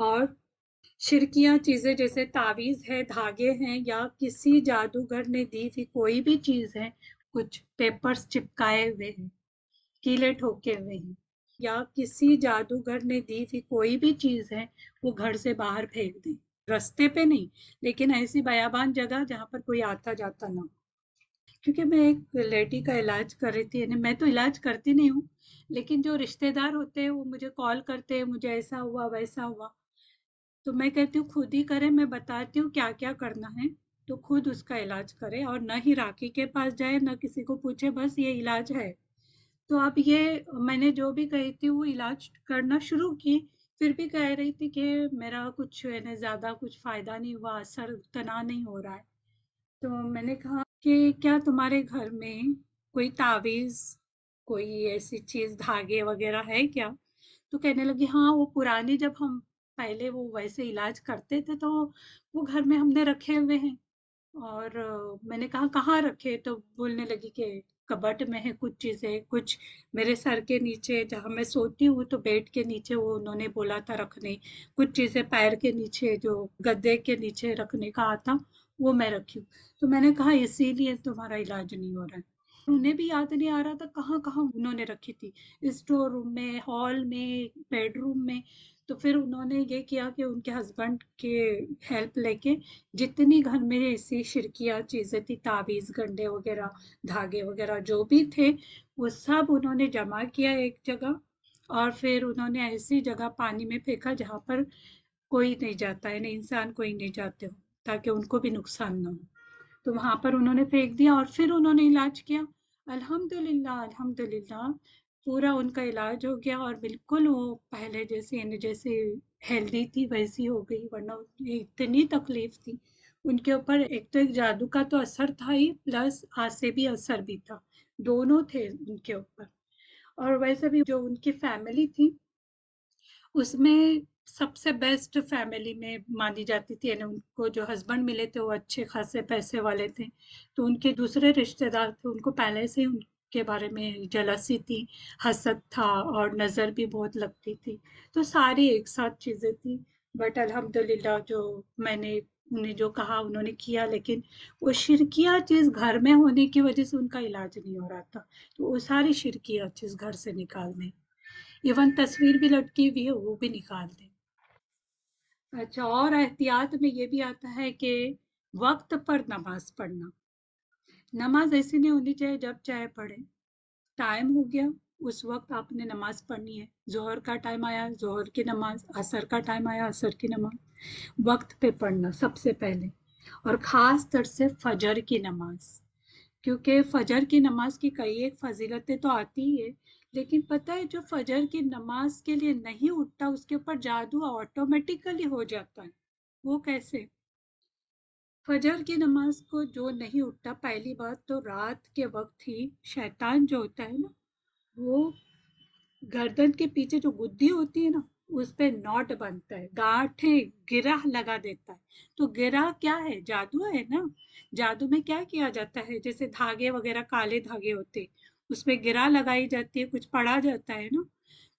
اور شرکیاں چیزیں جیسے تعویذ ہے، دھاگے ہیں یا کسی جادوگر نے دی تھی کوئی بھی چیز ہے، کچھ پیپرز چپکائے ہوئے ہیں، کیلے ٹھوکے ہوئے ہیں یا کسی جادوگر نے دی تھی کوئی بھی چیز ہے، وہ گھر سے باہر پھینک دیں۔ رستے پہ نہیں، لیکن ایسی بیابان جگہ جہاں پر کوئی آتا جاتا نہ ہو۔ کیونکہ میں ایک لیڈی کا علاج کر رہی تھی یعنی میں تو علاج کرتی نہیں ہوں، لیکن جو رشتے دار ہوتے ہیں، وہ مجھے کال کرتے ہیں، مجھے ایسا ہوا، ویسا ہوا۔ تو میں کہتی ہوں خود ہی کرے میں بتاتی ہوں کیا کیا کرنا ہے، تو خود اس کا علاج کرے اور نہ ہی راکی کے پاس جائے نہ کسی کو پوچھے، بس یہ علاج ہے۔ تو اب یہ، میں نے جو بھی کہی تھی وہ علاج کرنا شروع کی، پھر بھی کہہ رہی تھی کہ میرا کچھ یعنی زیادہ کچھ فائدہ نہیں ہوا اثر اتنا نہیں ہو رہا ہے۔ تو میں نے کہا کہ کیا تمہارے گھر میں کوئی تعویذ، کوئی ایسی چیز دھاگے وغیرہ ہے کیا؟ تو کہنے لگی ہاں وہ پرانی جب ہم پہلے وہ ویسے علاج کرتے تھے تو وہ گھر میں ہم نے رکھے ہوئے ہیں۔ اور میں نے کہا، کہاں رکھے؟ تو بولنے لگی کہ کبٹ میں ہے کچھ چیزیں، کچھ میرے سر کے نیچے، جہاں میں سوتی ہوں تو بیڈ کے نیچے وہ انہوں نے بولا تھا رکھنے۔ کچھ چیزیں پیر کے نیچے، جو گدے کے نیچے رکھنے کا آتا، وہ میں رکھی ہوں۔ تو میں نے کہا، اسی لیے تمہارا علاج نہیں ہو رہا ہے۔ انہیں بھی یاد نہیں آ رہا تھا کہاں کہاں انہوں نے رکھی تھی۔ اسٹور روم میں، ہال میں، بیڈ روم میں تو پھر انہوں نے یہ کیا کہ ان کے ہسبینڈ کے ہیلپ لے کے جتنی گھر میں ایسی شرکیاں چیزیں تھی، تعویذ، گنڈے وغیرہ، دھاگے وغیرہ جو بھی تھے، وہ سب انہوں نے جمع کیا ایک جگہ اور پھر انہوں نے ایسی جگہ پانی میں پھینکا جہاں پر کوئی نہیں جاتا ہے یعنی انسان کوئی نہیں جاتے ہو، تاکہ ان کو بھی نقصان نہ ہو۔ تو وہاں پر انہوں نے پھینک دیا اور پھر انہوں نے علاج کیا۔ الحمد للہ الحمد للہ پورا ان کا علاج ہو گیا اور بالکل وہ پہلے جیسے یعنی جیسے ہیلدی تھی، ویسی ہو گئی، ورنہ اتنی تکلیف تھی۔ ان کے اوپر ایک تو ایک جادو کا تو اثر تھا ہی پلس آسے بھی اثر بھی تھا۔ دونوں تھے ان کے اوپر۔ اور ویسے بھی جو ان کی فیملی تھی، اس میں سب سے بیسٹ فیملی میں مانی جاتی تھی۔ یعنی ان کو جو ہسبینڈ ملے تھے، وہ اچھے خاصے پیسے والے تھے۔ تو ان کے دوسرے رشتے دار تھے، ان کو پہلے سے ان کے بارے میں جلسی تھی، حسد تھا اور نظر بھی بہت لگتی تھی۔ تو ساری ایک ساتھ چیزیں تھی بٹ الحمد للہ جو میں نے انہیں جو کہا، انہوں نے کیا، لیکن وہ شرکیہ چیز گھر میں ہونے کی وجہ سے ان کا علاج نہیں ہو رہا تھا۔ تو وہ ساری شرکیہ چیز گھر سے نکال دیں۔ ایون تصویر بھی لٹکی ہوئی ہے، وہ بھی نکال دیں۔ اچھا اور احتیاط میں یہ بھی آتا ہے کہ وقت پر نماز پڑھنا۔ نماز ایسی نہیں ہونی چاہیے جب چاہے پڑھے۔ ٹائم ہو گیا، اس وقت آپ نے نماز پڑھنی ہے۔ زہر کا ٹائم آیا زہر کی نماز، عصر کا ٹائم آیا، عصر کی نماز۔ وقت پہ پڑھنا سب سے پہلے۔ اور خاص طر سے فجر کی نماز۔ کیونکہ فجر کی نماز کی کئی ایک فضیلتیں تو آتی ہی ہے لیکن پتہ ہے جو فجر کی نماز کے لیے نہیں اٹھتا، اس کے اوپر جادو آٹومیٹیکلی ہو جاتا ہے۔ وہ کیسے؟ فجر کی نماز کو جو نہیں اٹھتا، پہلی بات تو رات کے وقت ہی شیطان جو ہوتا ہے نا، وہ گردن کے پیچھے جو گدی ہوتی ہے نا، اس پہ نوٹ بنتا ہے گاٹھے گرہ لگا دیتا ہے۔ تو گرہ کیا ہے؟ جادو ہے نا۔ جادو میں کیا کیا جاتا ہے؟ جیسے دھاگے وغیرہ، کالے دھاگے ہوتے، اس میں گرا لگائی جاتی ہے، کچھ پڑا جاتا ہے نا۔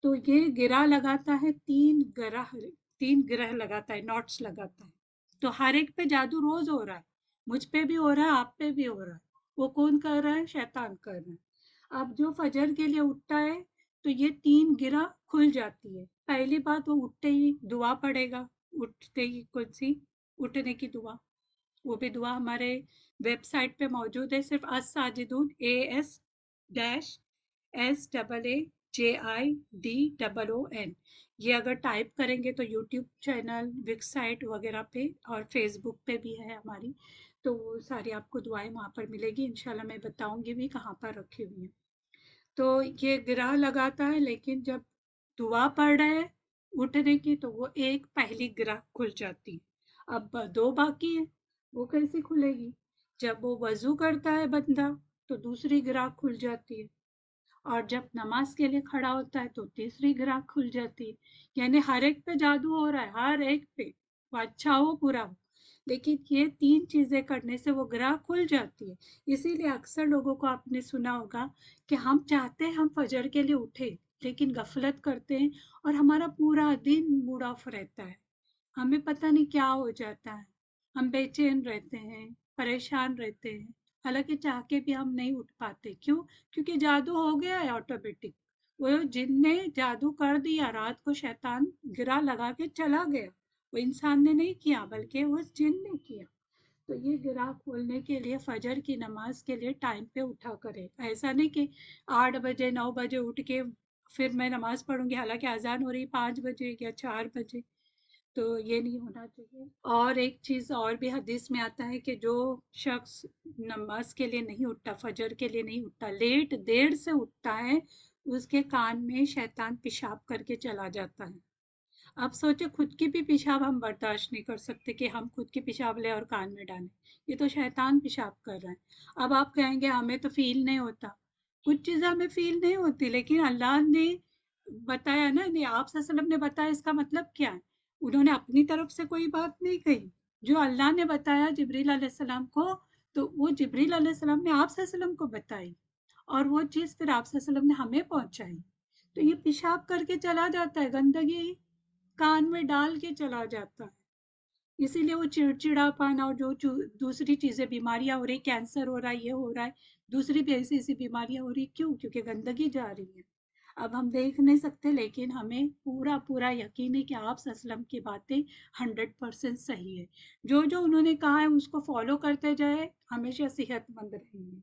تو یہ گرا لگاتا ہے، تین گرہ تین گرہ لگاتا ہے نوٹس لگاتا ہے۔ تو ہر ایک پہ جادو روز ہو رہا ہے۔ مجھ پہ بھی ہو رہا ہے، آپ پہ بھی ہو رہا ہے۔ وہ کون کر رہا ہے؟ شیطان کر رہا ہے۔ اب جو فجر کے لیے اٹھتا ہے، تو یہ تین گرا کھل جاتی ہے۔ پہلی بات، وہ اٹھتے ہی دعا پڑے گا۔ اٹھتے ہی کون سی؟ اٹھنے کی دعا۔ وہ بھی دعا ہمارے ویب سائٹ پہ موجود ہے۔ صرف اس ساجدون A S dash S double A J I D double O N یہ اگر ٹائپ کریں گے تو یوٹیوب چینل، ویب سائٹ وغیرہ پہ اور فیس بک پہ بھی ہے ہماری، تو وہ ساری آپ کو دعائیں وہاں پر ملے گی۔ انشاءاللہ میں بتاؤں گی بھی کہاں پر رکھی ہوئی ہیں۔ تو یہ گرہ لگاتا ہے، لیکن جب دعا پڑھ رہے اٹھنے کی، تو وہ ایک پہلی گرہ کھل جاتی ہے۔ اب دو باقی ہیں، وہ کیسے کھلے گی؟ جب وہ وضو کرتا ہے بندہ، تو دوسری گرہ کھل جاتی ہے۔ اور جب نماز کے لیے کھڑا ہوتا ہے تو تیسری گرہ کھل جاتی ہے۔ یعنی ہر ایک پہ جادو ہو رہا ہے، ہر ایک پہ۔ وہ اچھا ہو، برا ہو۔ لیکن یہ تین چیزیں کرنے سے وہ گرہ کھل جاتی ہے۔ اسی لیے اکثر لوگوں کو آپ نے سنا ہوگا کہ ہم چاہتے ہیں ہم فجر کے لیے اٹھے لیکن غفلت کرتے ہیں اور ہمارا پورا دن موڈ آف رہتا ہے۔ ہمیں پتا نہیں کیا ہو جاتا ہے۔ ہم بے چین رہتے ہیں، پریشان رہتے ہیں۔ حالانکہ چاہ کے بھی ہم نہیں اٹھ پاتے۔ کیوں؟ کیونکہ جادو ہو گیا ہے آٹومیٹک وہ جن نے جادو کر دیا، رات کو شیطان گرا لگا کے چلا گیا۔ وہ انسان نے نہیں کیا، بلکہ وہ جن نے کیا۔ تو یہ گرا کھولنے کے لیے، فجر کی نماز کے لیے ٹائم پہ اٹھا کرے۔ ایسا نہیں کہ آٹھ بجے، نو بجے اٹھ کے پھر میں نماز پڑھوں گی۔ حالانکہ اذان ہو رہی پانچ بجے یا چار بجے۔ تو یہ نہیں ہونا چاہیے۔ اور ایک چیز اور بھی حدیث میں آتا ہے کہ جو شخص نماز کے لیے نہیں اٹھتا، فجر کے لیے نہیں اٹھتا، لیٹ دیر سے اٹھتا ہے، اس کے کان میں شیطان پیشاب کر کے چلا جاتا ہے۔ اب سوچے خود کی بھی پیشاب ہم برداشت نہیں کر سکتے کہ ہم خود کی پیشاب لیں اور کان میں ڈالیں۔ یہ تو شیطان پیشاب کر رہا ہے۔ اب آپ کہیں گے ہمیں تو فیل نہیں ہوتا۔ کچھ چیزیں ہمیں فیل نہیں ہوتی، لیکن اللہ نے بتایا نا یعنی آپ نے بتایا اس کا مطلب کیا ہے؟ انہوں نے اپنی طرف سے کوئی بات نہیں کہی۔ جو اللہ نے بتایا جبریل علیہ السلام کو، تو وہ جبریل علیہ السلام نے آپ وسلم کو بتائی اور وہ چیز پھر آپ وسلم نے ہمیں پہنچائی۔ تو یہ پیشاب کر کے چلا جاتا ہے، گندگی کان میں ڈال کے چلا جاتا ہے۔ اسی لیے وہ چڑچڑا پن اور جو دوسری چیزیں بیماریاں ہو رہی کینسر ہو رہا ہے یہ ہو رہا ہے۔ دوسری بھی ایسی ایسی بیماریاں ہو رہی، کیوں؟ کیونکہ گندگی جا رہی ہے۔ اب ہم دیکھ نہیں سکتے، لیکن ہمیں پورا پورا یقین ہے کہ آپ اسلم کی باتیں ہنڈریڈ پرسینٹ صحیح ہے جو جو انہوں نے کہا ہے، اس کو فالو کرتے جائے ہمیشہ صحت مند رہیں گے۔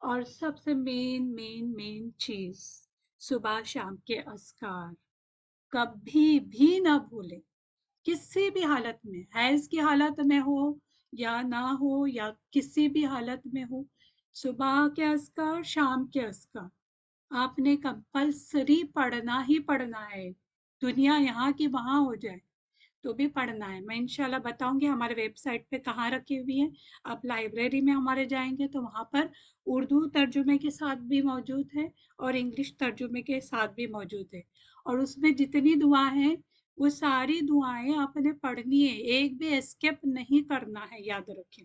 اور سب سے مین مین مین چیز صبح شام کے اسکار کبھی بھی نہ بھولیں۔ کسی بھی حالت میں، حیض کی حالت میں ہو یا نہ ہو یا کسی بھی حالت میں ہو، صبح کے اسکار شام کے اسکار آپ نے کمپلسری پڑھنا ہی پڑھنا ہے دنیا یہاں کی وہاں ہو جائے تو بھی پڑھنا ہے میں انشاءاللہ بتاؤں گی ہمارے ویب سائٹ پہ کہاں رکھی ہوئی ہے آپ لائبریری میں ہمارے جائیں گے تو وہاں پر اردو ترجمے کے ساتھ بھی موجود ہے اور انگلش ترجمے کے ساتھ بھی موجود ہے اور اس میں جتنی دعا ہیں وہ ساری دعائیں آپ نے پڑھنی ہے ایک بھی اسکیپ نہیں کرنا ہے یاد رکھیں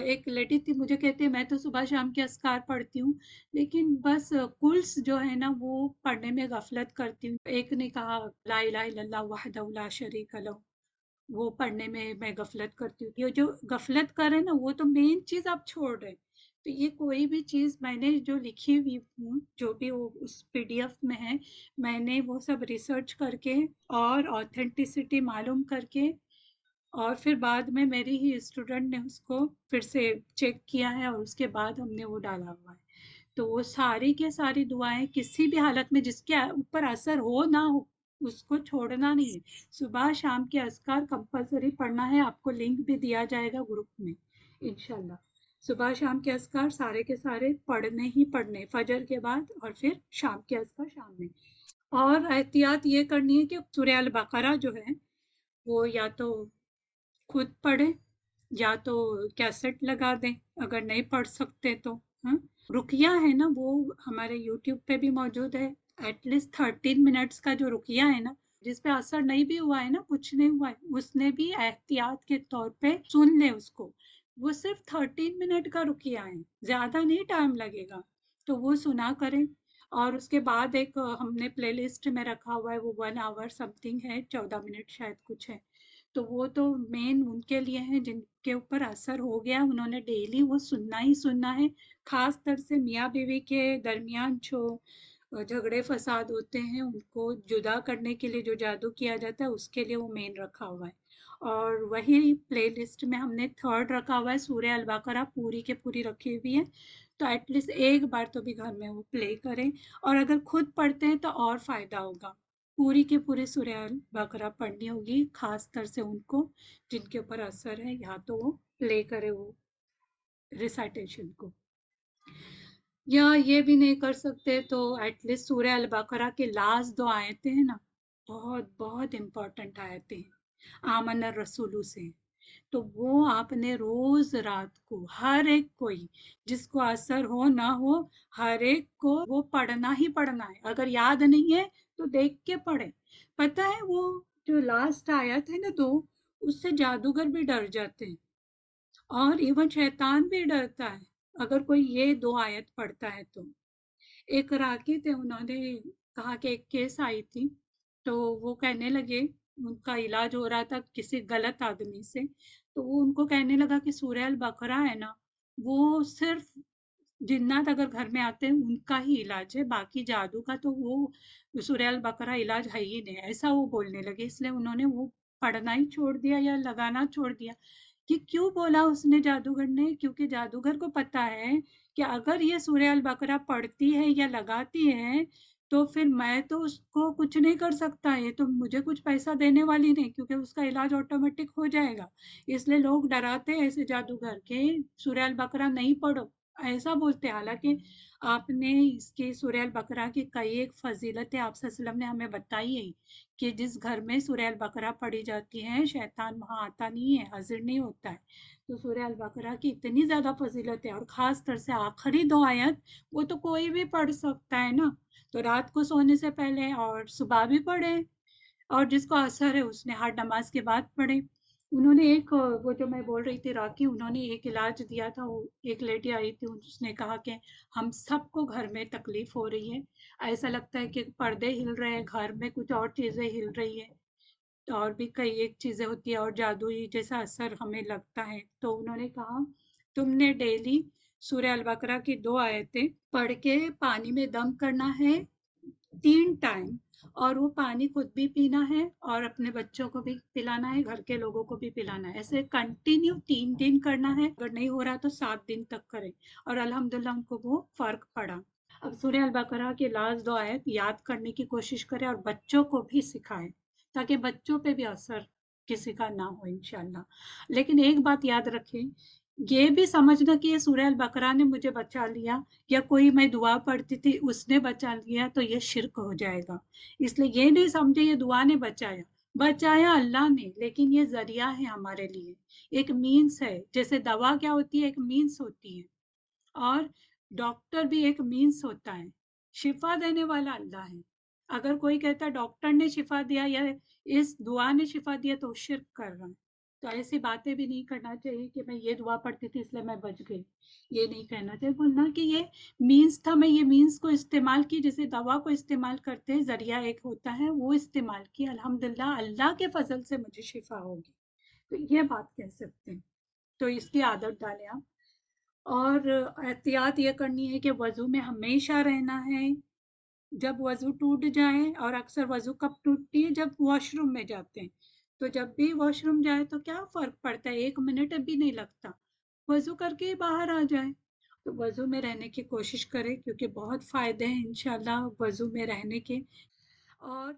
ایک لیڈی تھی، مجھے کہتے میں تو صبح شام کے اسکار پڑھتی ہوں، لیکن بس کلس جو ہے نا وہ پڑھنے میں غفلت کرتی ہوں۔ ایک نے کہا، لا الہ الا اللہ وحد اللہ شریک لہ، وہ پڑھنے میں میں غفلت کرتی ہوں۔ یہ جو غفلت کرے نا، وہ تو مین چیز آپ چھوڑ رہے تو یہ کوئی بھی چیز میں نے جو لکھی ہوئی ہوں، جو بھی وہ اس پی ڈی ایف میں ہے، میں نے وہ سب ریسرچ کر کے اور آتھینٹسٹی معلوم کر کے اور پھر بعد میں میری ہی اسٹوڈنٹ نے اس کو پھر سے چیک کیا ہے اور اس کے بعد ہم نے وہ ڈالا ہوا ہے۔ تو وہ ساری کے ساری دعائیں کسی بھی حالت میں جس کے اوپر اثر ہو نہ ہو، اس کو چھوڑنا نہیں۔ ہے صبح شام کے اذکار کمپلسری پڑھنا ہے، آپ کو لنک بھی دیا جائے گا گروپ میں، انشاءاللہ۔ صبح شام کے اذکار سارے کے سارے پڑھنے ہی پڑھنے، فجر کے بعد اور پھر شام کے اذکار شام میں۔ اور احتیاط یہ کرنی ہے کہ سورہ البقرہ جو ہے، وہ یا تو خود پڑھیں یا تو کیسٹ لگا دیں، اگر نہیں پڑھ سکتے تو ہاں؟ رکیا ہے نا، وہ ہمارے یوٹیوب پہ بھی موجود ہے۔ ایٹ لیسٹ تھرٹین منٹس کا جو رکیا ہے نا، جس پہ اثر نہیں بھی ہوا ہے نا، کچھ نہیں ہوا ہے، اس نے بھی احتیاط کے طور پہ سن لے اس کو۔ وہ صرف تھرٹین منٹ کا رکیا ہے زیادہ نہیں ٹائم لگے گا۔ تو وہ سنا کریں۔ اور اس کے بعد ایک، ہم نے پلے لسٹ میں رکھا ہوا ہے، وہ ون آور سم تھنگ ہے، چودہ منٹ شاید کچھ ہے۔ تو وہ تو مین ان کے لیے ہیں جن کے اوپر اثر ہو گیا انہوں نے ڈیلی وہ سننا ہی سننا ہے۔ خاص طر سے میاں بیوی کے درمیان جو جھگڑے، فساد ہوتے ہیں، ان کو جدا کرنے کے لیے جو جادو کیا جاتا ہے، اس کے لیے وہ مین رکھا ہوا ہے۔ اور وہی پلے لسٹ میں ہم نے تھرڈ رکھا ہوا ہے، سورہ الباقرہ پوری کے پوری رکھی ہوئی ہے۔ تو ایٹ لیسٹ ایک بار تو بھی گھر میں وہ پلے کریں۔ اور اگر خود پڑھتے ہیں تو اور فائدہ ہوگا۔ پوری کے پورے سورہ بقرہ پڑھنی ہوگی، خاص طر سے ان کو جن کے اوپر اثر ہے، یا تو وہ پلے کرے وہ ریسائٹیشن کو۔ یا یہ بھی نہیں کر سکتے تو ایٹ لیسٹ سورہ البقرہ کے لاسٹ دو آیتیں ہیں نا، بہت بہت امپورٹنٹ آیتیں ہیں۔ آمن رسولو سے۔ تو وہ آپ نے روز رات کو ہر ایک کوئی، جس کو اثر ہو نہ ہو، ہر ایک کو وہ پڑھنا ہی پڑھنا ہے۔ اگر یاد نہیں ہے تو دیکھ کے پڑھیں پتہ ہے وہ جو لاسٹ آیت ہے نا دو، اس سے جادوگر بھی ڈر جاتے ہیں۔ اور ایون شیطان بھی ڈرتا ہے۔ اگر کوئی یہ دو آیت پڑھتا ہے تو۔ ایک راکی تھے انہوں نے کہا کہ ایک کیس آئی تھی۔ تو وہ کہنے لگے، ان کا علاج ہو رہا تھا کسی غلط آدمی سے۔ تو وہ ان کو کہنے لگا کہ سورہ البقرہ ہے نا، وہ صرف جنات اگر گھر میں آتے ہیں، ان کا ہی علاج ہے، باقی جادو کا تو وہ سورہ البقرہ علاج ہے ہی نہیں، ایسا وہ بولنے لگے۔ اس لیے انہوں نے وہ پڑھنا ہی چھوڑ دیا یا لگانا چھوڑ دیا۔ کہ کیوں بولا اس نے جادوگر نے؟ کیونکہ جادوگر کو پتا ہے کہ اگر یہ سورہ البقرہ پڑھتی ہے یا لگاتی ہے تو پھر میں تو اس کو کچھ نہیں کر سکتا، یہ تو مجھے کچھ پیسہ دینے والی نہیں، کیونکہ اس کا علاج آٹومیٹک ہو جائے گا۔ اس لیے لوگ ڈراتے ایسے جادوگر کے سورہ البقرہ نہیں پڑھو۔ ایسا بولتے حالانکہ آپ نے اس کی سورہ البقرہ کی کئی ایک فضیلتیں آپ صلی اللہ علیہ وسلم نے ہمیں بتائی ہے کہ جس گھر میں سورہ البقرہ پڑھی جاتی ہے شیطان وہاں آتا نہیں ہے، حاضر نہیں ہوتا ہے۔ تو سورہ البقرہ کی اتنی زیادہ فضیلت ہے اور خاص طر سے آخری دو آیت، وہ تو کوئی بھی پڑھ سکتا ہے نا۔ تو رات کو سونے سے پہلے اور صبح بھی پڑھے اور جس کو اثر ہے اس نے ہر نماز کے بعد پڑھے۔ انہوں نے ایک، وہ جو میں بول رہی تھی راکی، انہوں نے ایک علاج دیا تھا، وہ ایک لیڈی آئی تھی، اس نے کہا کہ ہم سب کو گھر میں تکلیف ہو رہی ہے۔ ایسا لگتا ہے کہ پردے ہل رہے ہیں، گھر میں کچھ اور چیزیں ہل رہی ہے اور بھی کئی ایک چیزیں ہوتی ہیں، اور جادوئی جیسا اثر ہمیں لگتا ہے۔ تو انہوں نے کہا، تم نے ڈیلی سورہ البقرہ کی دو آیتیں پڑھ کے پانی میں دم کرنا ہے۔ تین ٹائم اور وہ پانی خود بھی پینا ہے اور اپنے بچوں کو بھی پلانا ہے، گھر کے لوگوں کو بھی پلانا ہے۔ ایسے کنٹینیو تین دن کرنا ہے۔ اگر نہیں ہو رہا تو سات دن تک کریں۔ اور الحمدللہ ان کو وہ فرق پڑا۔ اب سورہ البقرہ کے لاس دو آیت یاد کرنے کی کوشش کرے اور بچوں کو بھی سکھائے تاکہ بچوں پہ بھی اثر کسی کا نہ ہو انشاءاللہ۔ لیکن ایک بات یاد رکھیں یہ بھی سمجھنا کہ یہ سورہ البقرہ نے مجھے بچا لیا یا کوئی میں دعا پڑھتی تھی اس نے بچا لیا تو یہ شرک ہو جائے گا۔ اس لیے یہ نہیں سمجھے یہ دعا نے بچایا۔ بچایا اللہ نے، لیکن یہ ذریعہ ہے ہمارے لیے۔ ایک مینس ہے، جیسے دوا کیا ہوتی ہے، ایک مینس ہوتی ہے۔ اور ڈاکٹر بھی ایک مینس ہوتا ہے۔ شفا دینے والا اللہ ہے۔ اگر کوئی کہتا ڈاکٹر نے شفا دیا یا اس دعا نے شفا دیا تو شرک کر رہا ہے۔ تو ایسی باتیں بھی نہیں کرنا چاہیے کہ میں یہ دعا پڑھتی تھی اس لیے میں بچ گئی۔ یہ نہیں کہنا چاہیے۔ بولنا کہ یہ مینس تھا، میں یہ مینس کو استعمال کی جیسے دوا کو استعمال کرتے ہیں، ذریعہ ایک ہوتا ہے، وہ استعمال کی۔ الحمدللہ، اللہ کے فضل سے مجھے شفا ہوگی۔ تو یہ بات کہہ سکتے ہیں۔ تو اس کی عادت ڈالیں آپ۔ اور احتیاط یہ کرنی ہے کہ وضو میں ہمیشہ رہنا ہے۔ جب وضو ٹوٹ جائے، اور اکثر وضو کب ٹوٹتی ہے؟ جب واش روم میں جاتے ہیں۔ تو جب بھی واش روم جائے تو کیا فرق پڑتا ہے؟ ایک منٹ بھی نہیں لگتا۔ وضو کر کے باہر آ جائے۔ تو وضو میں رہنے کی کوشش کرے کیونکہ بہت فائدے ہیں انشاءاللہ وضو میں رہنے کے۔ اور